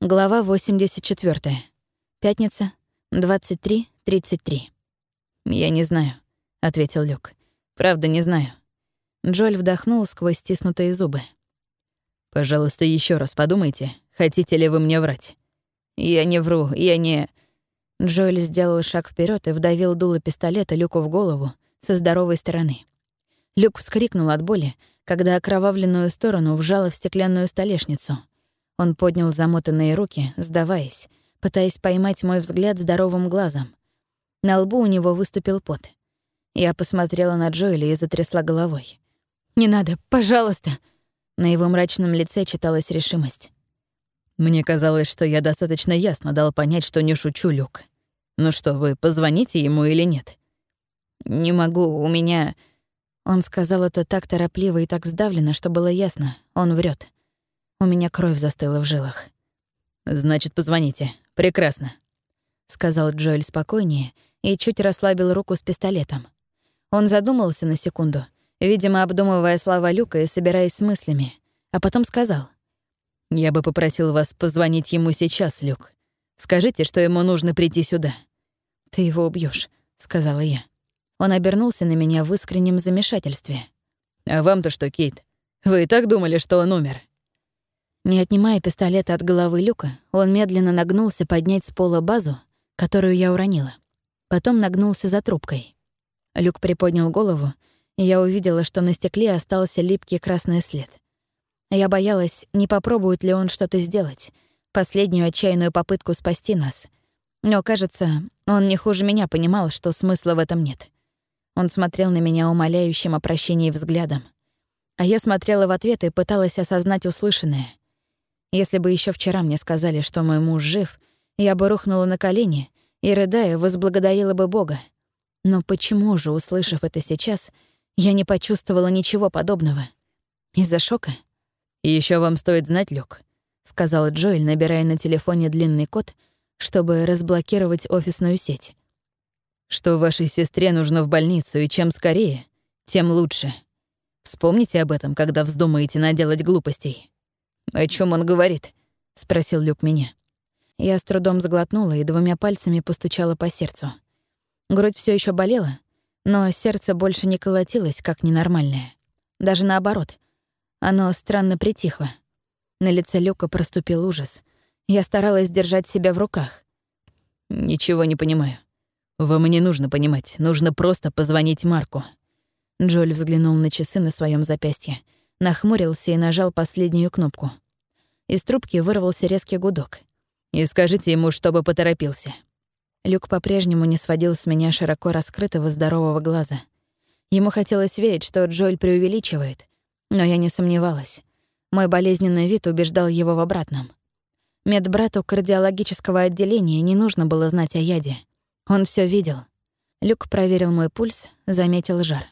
Глава 84. Пятница, 23.33. «Я не знаю», — ответил Люк. «Правда, не знаю». Джоль вдохнул сквозь стиснутые зубы. «Пожалуйста, еще раз подумайте, хотите ли вы мне врать?» «Я не вру, я не...» Джоэль сделал шаг вперед и вдавил дуло пистолета Люку в голову со здоровой стороны. Люк вскрикнул от боли, когда окровавленную сторону вжало в стеклянную столешницу — он поднял замотанные руки, сдаваясь, пытаясь поймать мой взгляд здоровым глазом. На лбу у него выступил пот. Я посмотрела на Джоэля и затрясла головой. «Не надо, пожалуйста!» На его мрачном лице читалась решимость. «Мне казалось, что я достаточно ясно дал понять, что не шучу, Люк. Ну что, вы позвоните ему или нет?» «Не могу, у меня...» Он сказал это так торопливо и так сдавленно, что было ясно, он врет. У меня кровь застыла в жилах. «Значит, позвоните. Прекрасно», — сказал Джоэль спокойнее и чуть расслабил руку с пистолетом. Он задумался на секунду, видимо, обдумывая слова Люка и собираясь с мыслями, а потом сказал. «Я бы попросил вас позвонить ему сейчас, Люк. Скажите, что ему нужно прийти сюда». «Ты его убьешь, сказала я. Он обернулся на меня в искреннем замешательстве. «А вам-то что, Кейт? Вы и так думали, что он умер?» Не отнимая пистолета от головы Люка, он медленно нагнулся поднять с пола базу, которую я уронила. Потом нагнулся за трубкой. Люк приподнял голову, и я увидела, что на стекле остался липкий красный след. Я боялась, не попробует ли он что-то сделать, последнюю отчаянную попытку спасти нас. Но, кажется, он не хуже меня понимал, что смысла в этом нет. Он смотрел на меня умоляющим о прощении взглядом. А я смотрела в ответ и пыталась осознать услышанное — если бы еще вчера мне сказали, что мой муж жив, я бы рухнула на колени и, рыдая, возблагодарила бы Бога. Но почему же, услышав это сейчас, я не почувствовала ничего подобного? Из-за шока? Еще вам стоит знать, Люк», — сказал Джоэль, набирая на телефоне длинный код, чтобы разблокировать офисную сеть. «Что вашей сестре нужно в больницу, и чем скорее, тем лучше. Вспомните об этом, когда вздумаете наделать глупостей». «О чем он говорит?» — спросил Люк меня. Я с трудом сглотнула и двумя пальцами постучала по сердцу. Грудь все еще болела, но сердце больше не колотилось, как ненормальное. Даже наоборот. Оно странно притихло. На лице Люка проступил ужас. Я старалась держать себя в руках. «Ничего не понимаю. Вам не нужно понимать, нужно просто позвонить Марку». Джоль взглянул на часы на своем запястье — нахмурился и нажал последнюю кнопку. Из трубки вырвался резкий гудок. «И скажите ему, чтобы поторопился». Люк по-прежнему не сводил с меня широко раскрытого здорового глаза. Ему хотелось верить, что Джоэль преувеличивает, но я не сомневалась. Мой болезненный вид убеждал его в обратном. Медбрату кардиологического отделения не нужно было знать о яде. Он все видел. Люк проверил мой пульс, заметил жар.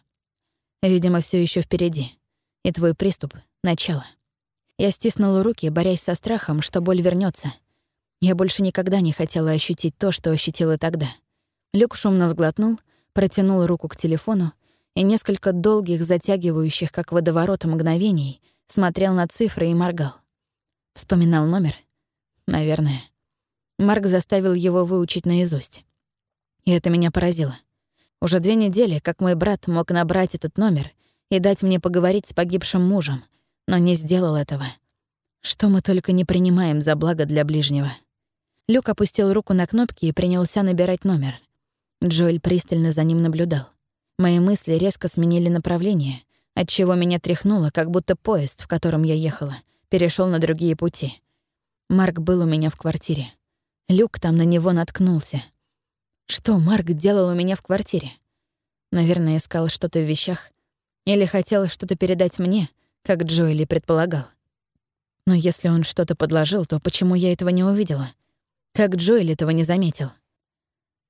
Видимо, все еще впереди. И твой приступ — начало. Я стиснула руки, борясь со страхом, что боль вернется. Я больше никогда не хотела ощутить то, что ощутила тогда. Люк шумно сглотнул, протянул руку к телефону и несколько долгих, затягивающих, как водоворот, мгновений смотрел на цифры и моргал. Вспоминал номер? Наверное. Марк заставил его выучить наизусть. И это меня поразило. Уже две недели, как мой брат мог набрать этот номер — и дать мне поговорить с погибшим мужем, но не сделал этого. Что мы только не принимаем за благо для ближнего. Люк опустил руку на кнопки и принялся набирать номер. Джоэль пристально за ним наблюдал. Мои мысли резко сменили направление, отчего меня тряхнуло, как будто поезд, в котором я ехала, перешел на другие пути. Марк был у меня в квартире. Люк там на него наткнулся. Что Марк делал у меня в квартире? Наверное, искал что-то в вещах, или хотел что-то передать мне, как Джоэли предполагал. Но если он что-то подложил, то почему я этого не увидела? Как Джоэли этого не заметил?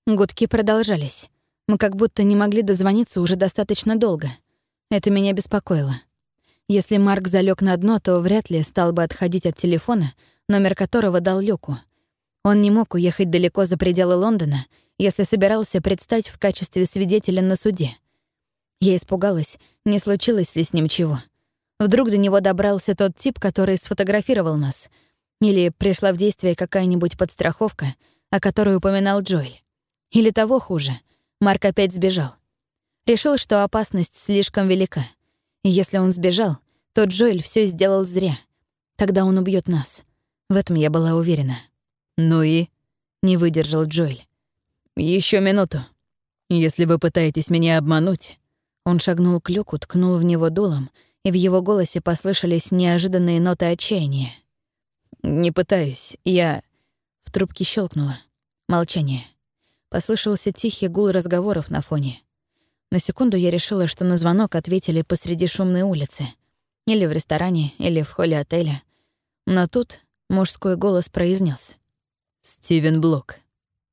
Гудки продолжались. Мы как будто не могли дозвониться уже достаточно долго. Это меня беспокоило. Если Марк залег на дно, то вряд ли стал бы отходить от телефона, номер которого дал Люку. Он не мог уехать далеко за пределы Лондона, если собирался предстать в качестве свидетеля на суде. Я испугалась, не случилось ли с ним чего. Вдруг до него добрался тот тип, который сфотографировал нас. Или пришла в действие какая-нибудь подстраховка, о которой упоминал Джоэль. Или того хуже, Марк опять сбежал. Решил, что опасность слишком велика. И если он сбежал, то Джоэль все сделал зря. Тогда он убьет нас. В этом я была уверена. «Ну и?» — не выдержал Джоэль. Еще минуту. Если вы пытаетесь меня обмануть...» Он шагнул к люку, ткнул в него дулом, и в его голосе послышались неожиданные ноты отчаяния. «Не пытаюсь, я...» В трубке щелкнуло. Молчание. Послышался тихий гул разговоров на фоне. На секунду я решила, что на звонок ответили посреди шумной улицы. Или в ресторане, или в холле отеля. Но тут мужской голос произнес: «Стивен Блок».